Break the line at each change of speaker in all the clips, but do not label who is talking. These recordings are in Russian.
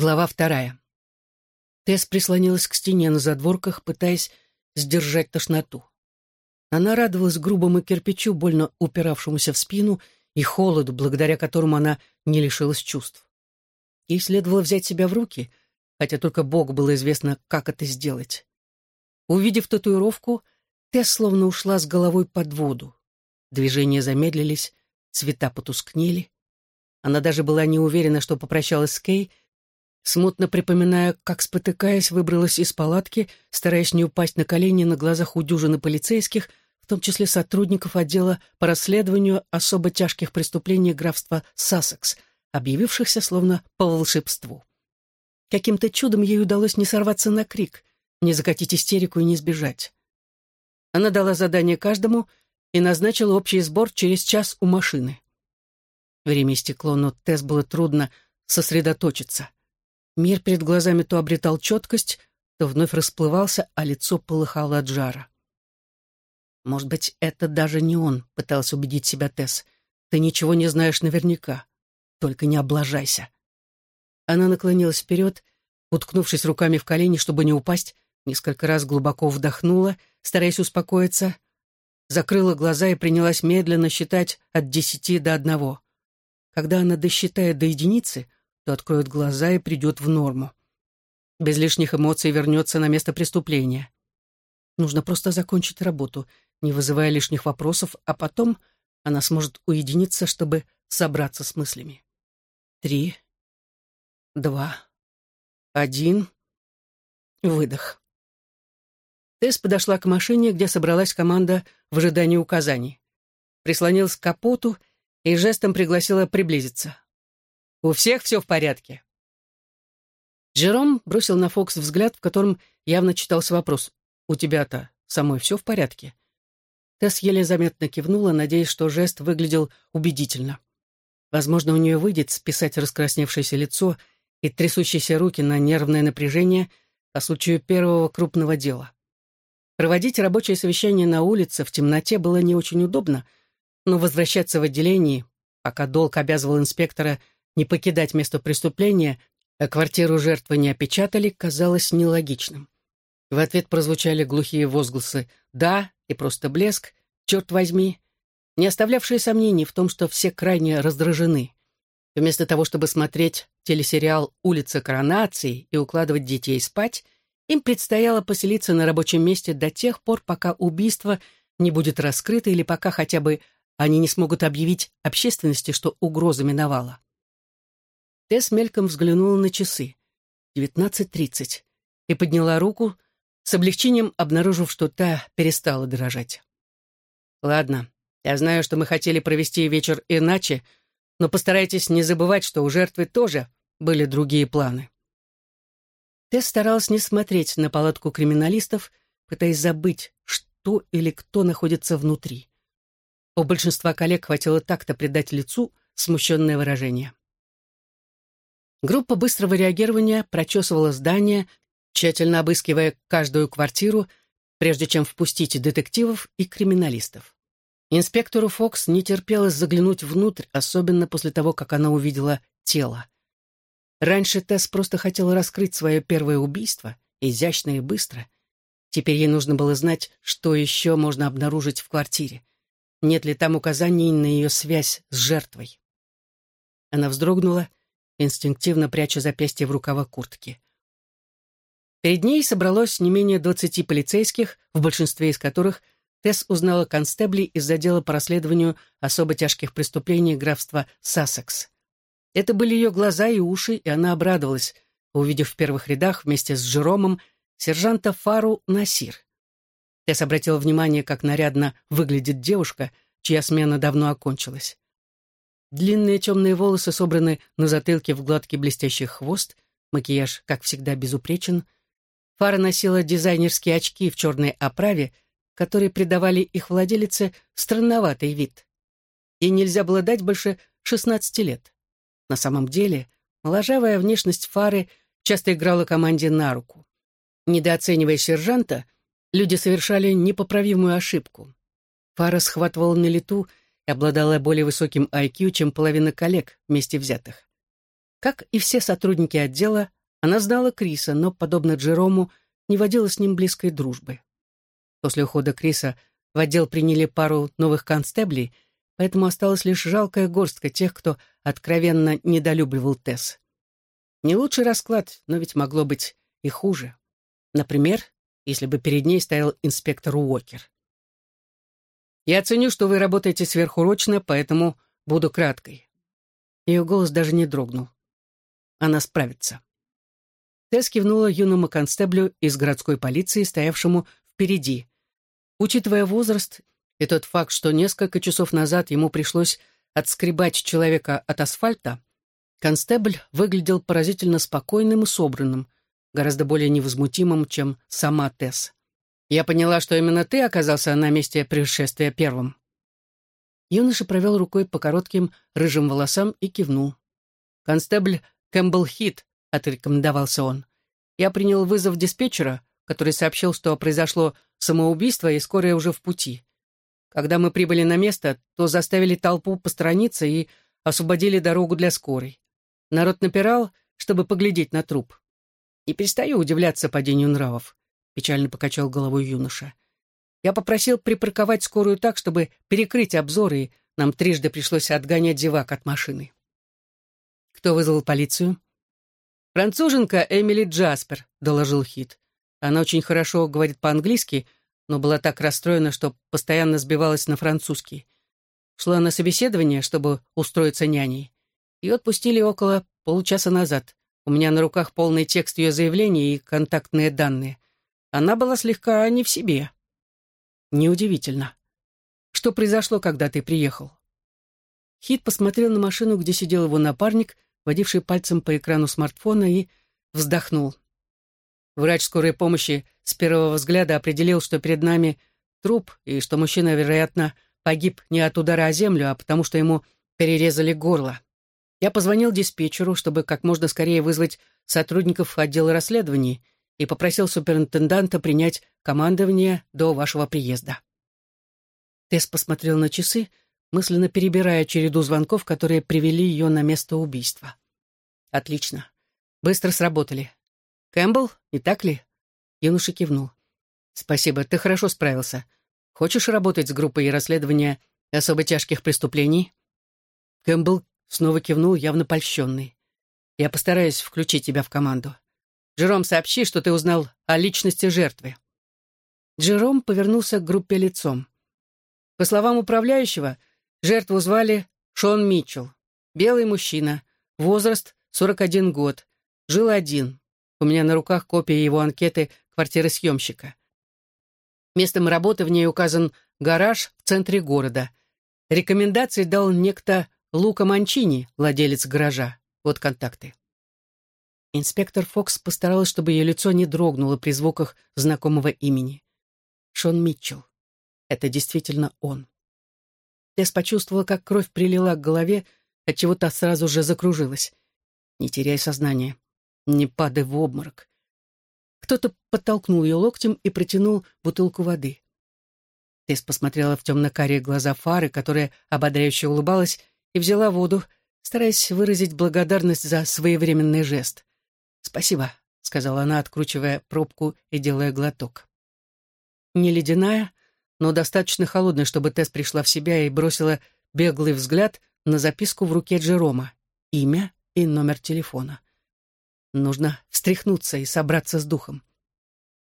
Глава вторая. Тесс прислонилась к стене на задворках, пытаясь сдержать тошноту. Она радовалась грубому кирпичу, больно упиравшемуся в спину, и холоду, благодаря которому она не лишилась чувств. Ей следовало взять себя в руки, хотя только Богу было известно, как это сделать. Увидев татуировку, Тесс словно ушла с головой под воду. Движения замедлились, цвета потускнели. Она даже была не уверена, что попрощалась с Кей, смутно припоминая, как, спотыкаясь, выбралась из палатки, стараясь не упасть на колени на глазах у дюжины полицейских, в том числе сотрудников отдела по расследованию особо тяжких преступлений графства Сассекс, объявившихся словно по волшебству. Каким-то чудом ей удалось не сорваться на крик, не закатить истерику и не сбежать. Она дала задание каждому и назначила общий сбор через час у машины. Время истекло, но Тесс было трудно сосредоточиться. Мир перед глазами то обретал четкость, то вновь расплывался, а лицо полыхало от жара. «Может быть, это даже не он», — пытался убедить себя Тесс. «Ты ничего не знаешь наверняка. Только не облажайся». Она наклонилась вперед, уткнувшись руками в колени, чтобы не упасть, несколько раз глубоко вдохнула, стараясь успокоиться, закрыла глаза и принялась медленно считать от десяти до одного. Когда она досчитает до единицы — то откроет глаза и придет в норму. Без лишних эмоций вернется на место преступления. Нужно просто закончить работу, не вызывая лишних вопросов, а потом она сможет уединиться, чтобы собраться с мыслями. Три, два, один, выдох. Тесс подошла к машине, где собралась команда в ожидании указаний. Прислонилась к капоту и жестом пригласила приблизиться. У всех все в порядке?» Джером бросил на Фокс взгляд, в котором явно читался вопрос. «У тебя-то самой все в порядке?» Тесс еле заметно кивнула, надеясь, что жест выглядел убедительно. Возможно, у нее выйдет списать раскрасневшееся лицо и трясущиеся руки на нервное напряжение по случаю первого крупного дела. Проводить рабочее совещание на улице в темноте было не очень удобно, но возвращаться в отделение, пока долг обязывал инспектора не покидать место преступления, а квартиру жертвы не опечатали, казалось нелогичным. В ответ прозвучали глухие возгласы «да» и просто блеск, черт возьми, не оставлявшие сомнений в том, что все крайне раздражены. Вместо того, чтобы смотреть телесериал «Улица коронации» и укладывать детей спать, им предстояло поселиться на рабочем месте до тех пор, пока убийство не будет раскрыто или пока хотя бы они не смогут объявить общественности, что угроза миновала. Тесс мельком взглянула на часы. Девятнадцать тридцать. И подняла руку, с облегчением обнаружив, что та перестала дрожать. «Ладно, я знаю, что мы хотели провести вечер иначе, но постарайтесь не забывать, что у жертвы тоже были другие планы». Тесс старалась не смотреть на палатку криминалистов, пытаясь забыть, что или кто находится внутри. У большинства коллег хватило так-то придать лицу смущенное выражение. Группа быстрого реагирования прочесывала здание, тщательно обыскивая каждую квартиру, прежде чем впустить детективов и криминалистов. Инспектору Фокс не терпелось заглянуть внутрь, особенно после того, как она увидела тело. Раньше Тесс просто хотела раскрыть свое первое убийство, изящно и быстро. Теперь ей нужно было знать, что еще можно обнаружить в квартире. Нет ли там указаний на ее связь с жертвой. Она вздрогнула инстинктивно пряча запястье в рукава куртки. Перед ней собралось не менее двадцати полицейских, в большинстве из которых Тесс узнала констеблей из отдела по расследованию особо тяжких преступлений графства Сассекс. Это были ее глаза и уши, и она обрадовалась, увидев в первых рядах вместе с Джеромом сержанта Фару Насир. Тесс обратила внимание, как нарядно выглядит девушка, чья смена давно окончилась. Длинные темные волосы собраны на затылке в гладкий блестящий хвост, макияж, как всегда, безупречен. Фара носила дизайнерские очки в черной оправе, которые придавали их владелице странноватый вид. Ей нельзя было дать больше 16 лет. На самом деле, моложавая внешность Фары часто играла команде на руку. Недооценивая сержанта, люди совершали непоправимую ошибку. Фара схватывала на лету обладала более высоким IQ, чем половина коллег вместе взятых. Как и все сотрудники отдела, она знала Криса, но, подобно Джерому, не водила с ним близкой дружбы. После ухода Криса в отдел приняли пару новых констеблей, поэтому осталась лишь жалкая горстка тех, кто откровенно недолюбливал Тесс. Не лучший расклад, но ведь могло быть и хуже. Например, если бы перед ней стоял инспектор Уокер. «Я ценю, что вы работаете сверхурочно, поэтому буду краткой». Ее голос даже не дрогнул. Она справится. Тесс кивнула юному констеблю из городской полиции, стоявшему впереди. Учитывая возраст и тот факт, что несколько часов назад ему пришлось отскребать человека от асфальта, констебль выглядел поразительно спокойным и собранным, гораздо более невозмутимым, чем сама Тесс. «Я поняла, что именно ты оказался на месте происшествия первым». Юноша провел рукой по коротким рыжим волосам и кивнул. «Констебль Кэмпбелл Хит», — отрекомендовался он. «Я принял вызов диспетчера, который сообщил, что произошло самоубийство и скорая уже в пути. Когда мы прибыли на место, то заставили толпу посторониться и освободили дорогу для скорой. Народ напирал, чтобы поглядеть на труп. Не перестаю удивляться падению нравов», — печально покачал головой юноша. «Я попросил припарковать скорую так, чтобы перекрыть обзор, и нам трижды пришлось отгонять зевак от машины». «Кто вызвал полицию?» «Француженка Эмили Джаспер», — доложил Хит. Она очень хорошо говорит по-английски, но была так расстроена, что постоянно сбивалась на французский. Шла на собеседование, чтобы устроиться няней. Ее отпустили около получаса назад. У меня на руках полный текст ее заявления и контактные данные. Она была слегка не в себе. Неудивительно. Что произошло, когда ты приехал? Хит посмотрел на машину, где сидел его напарник, водивший пальцем по экрану смартфона, и вздохнул. Врач скорой помощи с первого взгляда определил, что перед нами труп, и что мужчина, вероятно, погиб не от удара о землю, а потому что ему перерезали горло. Я позвонил диспетчеру, чтобы как можно скорее вызвать сотрудников отдела расследований и попросил суперинтенданта принять командование до вашего приезда. Тесс посмотрел на часы, мысленно перебирая череду звонков, которые привели ее на место убийства. «Отлично. Быстро сработали. Кэмпбелл, не так ли?» Юноша кивнул. «Спасибо, ты хорошо справился. Хочешь работать с группой расследования особо тяжких преступлений?» Кэмпбелл снова кивнул, явно польщенный. «Я постараюсь включить тебя в команду. Джером, сообщи, что ты узнал о личности жертвы». Джером повернулся к группе лицом. По словам управляющего, жертву звали Шон Митчелл. Белый мужчина, возраст 41 год, жил один, у меня на руках копия его анкеты квартиры съемщика. Местом работы в ней указан гараж в центре города. Рекомендации дал некто Лука Манчини, владелец гаража. Вот контакты. Инспектор Фокс постаралась, чтобы ее лицо не дрогнуло при звуках знакомого имени. Шон Митчелл. Это действительно он. Тесс почувствовала, как кровь прилила к голове, отчего та сразу же закружилась. Не теряй сознание. Не падай в обморок. Кто-то подтолкнул ее локтем и протянул бутылку воды. Тесс посмотрела в темно-карие глаза Фары, которая ободряюще улыбалась, и взяла воду, стараясь выразить благодарность за своевременный жест. «Спасибо», — сказала она, откручивая пробку и делая глоток. Не ледяная, но достаточно холодная, чтобы Тесс пришла в себя и бросила беглый взгляд на записку в руке Джерома, имя и номер телефона. Нужно встряхнуться и собраться с духом.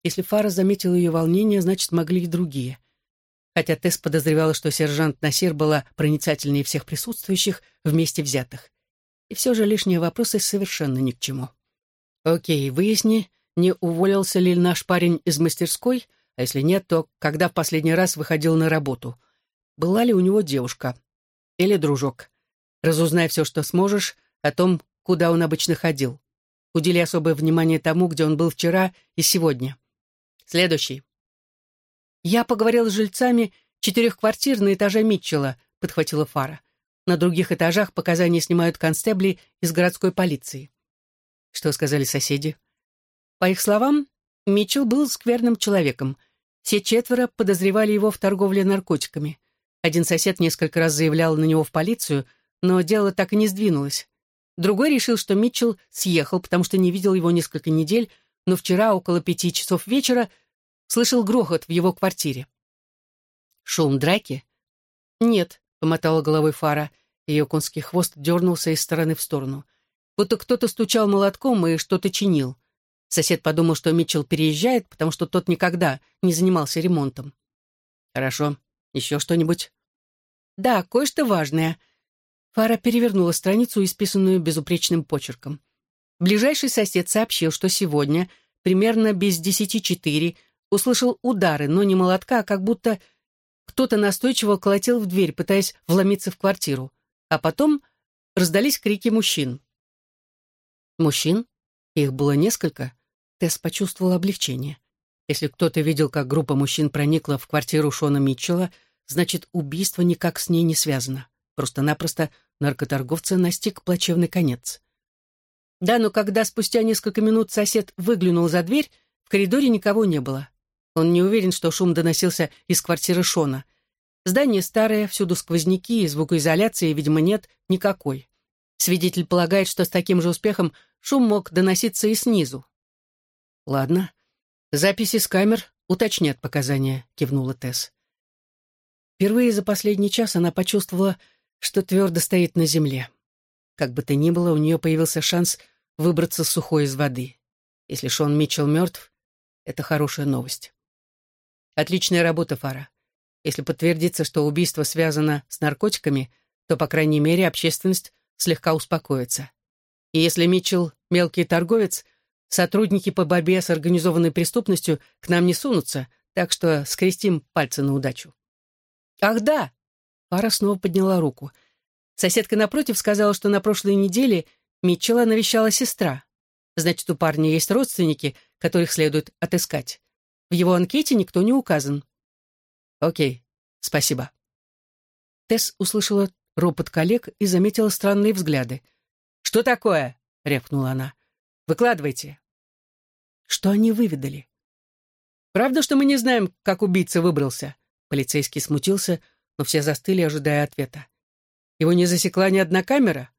Если Фара заметил ее волнение, значит, могли и другие. Хотя Тесс подозревала, что сержант Насир была проницательнее всех присутствующих вместе взятых. И все же лишние вопросы совершенно ни к чему. «Окей, выясни, не уволился ли наш парень из мастерской, а если нет, то когда в последний раз выходил на работу? Была ли у него девушка? Или дружок? Разузнай все, что сможешь, о том, куда он обычно ходил. Удели особое внимание тому, где он был вчера и сегодня. Следующий. «Я поговорил с жильцами четырех квартир на этаже Митчелла», — подхватила Фара. «На других этажах показания снимают констебли из городской полиции». Что сказали соседи? По их словам, Митчелл был скверным человеком. Все четверо подозревали его в торговле наркотиками. Один сосед несколько раз заявлял на него в полицию, но дело так и не сдвинулось. Другой решил, что Митчелл съехал, потому что не видел его несколько недель, но вчера около пяти часов вечера слышал грохот в его квартире. Шум драки? Нет, помотала головой Фара. Ее конский хвост дернулся из стороны в сторону. Будто кто-то стучал молотком и что-то чинил. Сосед подумал, что Митчелл переезжает, потому что тот никогда не занимался ремонтом. «Хорошо. Еще что-нибудь?» «Да, кое-что важное». Фара перевернула страницу, исписанную безупречным почерком. Ближайший сосед сообщил, что сегодня, примерно без десяти четыре, услышал удары, но не молотка, а как будто кто-то настойчиво колотил в дверь, пытаясь вломиться в квартиру. А потом раздались крики мужчин. Мужчин? Их было несколько. Тесс почувствовал облегчение. Если кто-то видел, как группа мужчин проникла в квартиру Шона Митчелла, значит, убийство никак с ней не связано. Просто-напросто наркоторговца настиг плачевный конец. Да, но когда спустя несколько минут сосед выглянул за дверь, в коридоре никого не было. Он не уверен, что шум доносился из квартиры Шона. Здание старое, всюду сквозняки и звукоизоляции, видимо, нет никакой. Свидетель полагает, что с таким же успехом шум мог доноситься и снизу. «Ладно. Записи с камер уточнят показания», — кивнула Тесс. Впервые за последний час она почувствовала, что твердо стоит на земле. Как бы то ни было, у нее появился шанс выбраться сухой из воды. Если Шон Митчелл мертв, это хорошая новость. Отличная работа, Фара. Если подтвердится, что убийство связано с наркотиками, то, по крайней мере, общественность слегка успокоится. И если Митчелл — мелкий торговец, сотрудники по борьбе с организованной преступностью к нам не сунутся, так что скрестим пальцы на удачу. «Ах, да!» Фара снова подняла руку. Соседка напротив сказала, что на прошлой неделе Митчелла навещала сестра. Значит, у парня есть родственники, которых следует отыскать. В его анкете никто не указан. Окей, спасибо. Тесс услышала ропот коллег и заметила странные взгляды. «Что такое?» — рявкнула она. «Выкладывайте». Что они выведали? «Правда, что мы не знаем, как убийца выбрался?» Полицейский смутился, но все застыли, ожидая ответа. «Его не засекла ни одна камера?»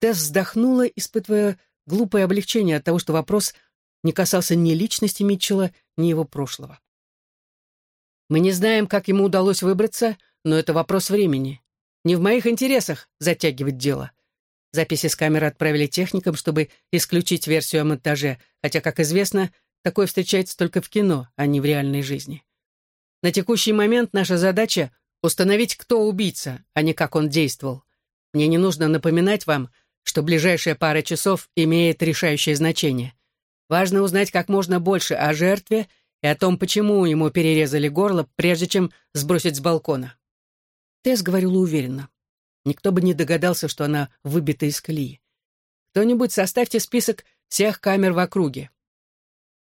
Тесс вздохнула, испытывая глупое облегчение от того, что вопрос не касался ни личности Митчелла, ни его прошлого. «Мы не знаем, как ему удалось выбраться, но это вопрос времени. Не в моих интересах затягивать дело». Записи с камеры отправили техникам, чтобы исключить версию о монтаже, хотя, как известно, такое встречается только в кино, а не в реальной жизни. На текущий момент наша задача — установить, кто убийца, а не как он действовал. Мне не нужно напоминать вам, что ближайшая пара часов имеет решающее значение. Важно узнать как можно больше о жертве и о том, почему ему перерезали горло, прежде чем сбросить с балкона. Тесс говорила уверенно. Никто бы не догадался, что она выбита из колеи. «Кто-нибудь составьте список всех камер в округе».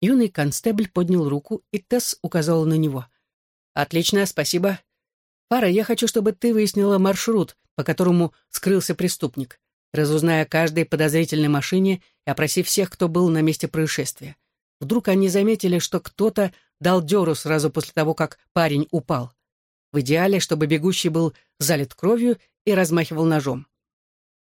Юный констебль поднял руку, и Тесс указала на него. «Отлично, спасибо. Пара, я хочу, чтобы ты выяснила маршрут, по которому скрылся преступник разузная о каждой подозрительной машине и опросив всех, кто был на месте происшествия. Вдруг они заметили, что кто-то дал дёру сразу после того, как парень упал. В идеале, чтобы бегущий был залит кровью и размахивал ножом.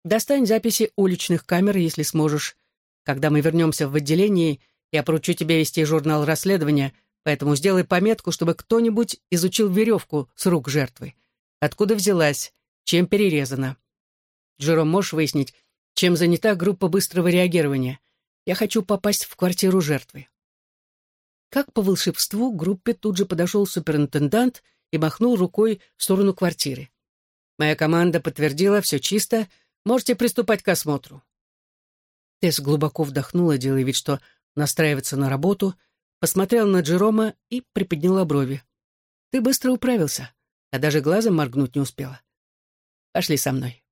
Достань записи уличных камер, если сможешь. Когда мы вернемся в отделение, я поручу тебе вести журнал расследования, поэтому сделай пометку, чтобы кто-нибудь изучил веревку с рук жертвы. Откуда взялась, чем перерезана. Джером, можешь выяснить, чем занята группа быстрого реагирования? Я хочу попасть в квартиру жертвы». Как по волшебству, к группе тут же подошел суперинтендант и махнул рукой в сторону квартиры. «Моя команда подтвердила, все чисто, можете приступать к осмотру». Тесс глубоко вдохнула, делая вид, что настраивается на работу, посмотрела на Джерома и приподняла брови. «Ты быстро управился, а даже глазом моргнуть не успела. Пошли со мной».